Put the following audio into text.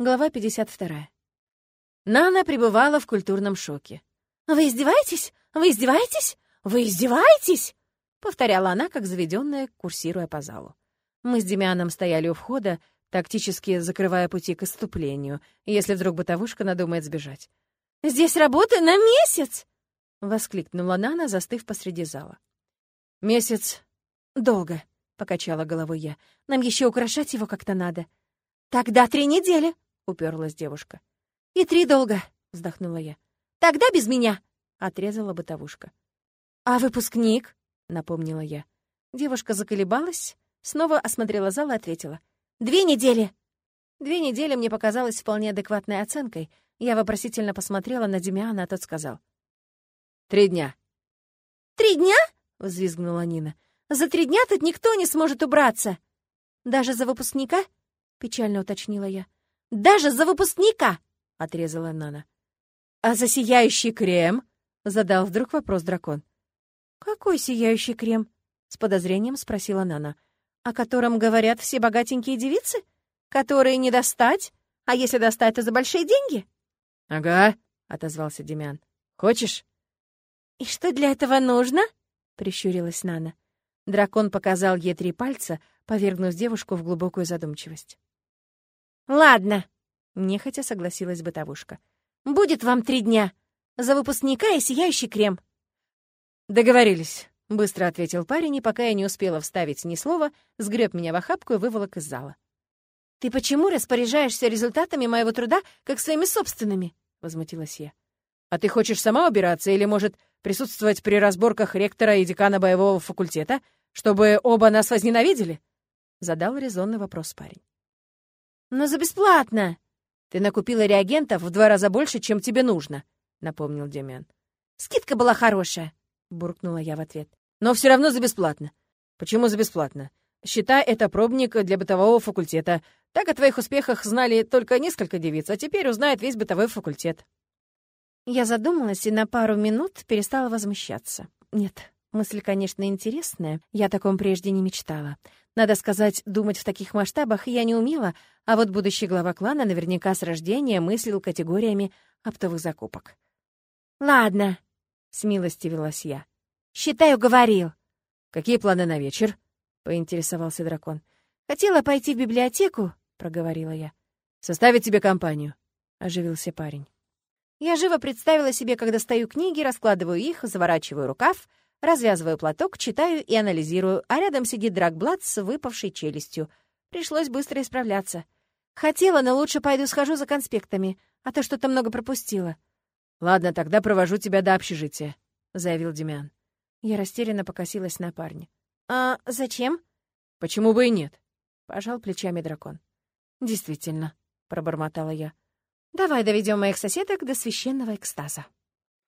Глава 52. Нана пребывала в культурном шоке. «Вы издеваетесь? Вы издеваетесь? Вы издеваетесь?» — повторяла она, как заведенная, курсируя по залу. Мы с Демианом стояли у входа, тактически закрывая пути к отступлению, если вдруг бытовушка надумает сбежать. «Здесь работа на месяц!» — воскликнула Нана, застыв посреди зала. «Месяц долго», — покачала головой я. «Нам еще украшать его как-то надо». «Тогда три недели», уперлась девушка. «И три долго», — вздохнула я. «Тогда без меня», — отрезала бытовушка. «А выпускник?» — напомнила я. Девушка заколебалась, снова осмотрела зал и ответила. «Две недели!» Две недели мне показалось вполне адекватной оценкой. Я вопросительно посмотрела на Демиана, а тот сказал. «Три дня». «Три дня?» — взвизгнула Нина. «За три дня тут никто не сможет убраться!» «Даже за выпускника?» — печально уточнила я. Даже за выпускника!» — отрезала Нана. «А за сияющий крем?» — задал вдруг вопрос дракон. «Какой сияющий крем?» — с подозрением спросила Нана. «О котором говорят все богатенькие девицы? Которые не достать? А если достать, то за большие деньги?» «Ага», — отозвался Демян. «Хочешь?» «И что для этого нужно?» — прищурилась Нана. Дракон показал ей три пальца, повергнув девушку в глубокую задумчивость. «Ладно», — нехотя согласилась бытовушка. «Будет вам три дня. За выпускника и сияющий крем». «Договорились», — быстро ответил парень, и пока я не успела вставить ни слова, сгреб меня в охапку и выволок из зала. «Ты почему распоряжаешься результатами моего труда, как своими собственными?» — возмутилась я. «А ты хочешь сама убираться или, может, присутствовать при разборках ректора и декана боевого факультета, чтобы оба нас возненавидели?» — задал резонный вопрос парень. «Но за бесплатно!» «Ты накупила реагентов в два раза больше, чем тебе нужно», — напомнил Демян. «Скидка была хорошая», — буркнула я в ответ. «Но все равно за бесплатно». «Почему за бесплатно? Считай, это пробник для бытового факультета. Так о твоих успехах знали только несколько девиц, а теперь узнает весь бытовой факультет». Я задумалась и на пару минут перестала возмущаться. Нет, мысль, конечно, интересная, я о таком прежде не мечтала. Надо сказать, думать в таких масштабах я не умела, а вот будущий глава клана наверняка с рождения мыслил категориями оптовых закупок. «Ладно», — смилостивилась я. «Считай, уговорил». «Какие планы на вечер?» — поинтересовался дракон. «Хотела пойти в библиотеку», — проговорила я. «Составить тебе компанию», — оживился парень. Я живо представила себе, когда стою книги, раскладываю их, заворачиваю рукав — Развязываю платок, читаю и анализирую, а рядом сидит Драгблад с выпавшей челюстью. Пришлось быстро исправляться. Хотела, но лучше пойду схожу за конспектами, а то что-то много пропустила. «Ладно, тогда провожу тебя до общежития», — заявил Демян. Я растерянно покосилась на парня. «А зачем?» «Почему бы и нет?» — пожал плечами дракон. «Действительно», — пробормотала я. «Давай доведем моих соседок до священного экстаза».